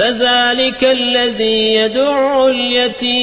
فذلك الذي يدع اليتيم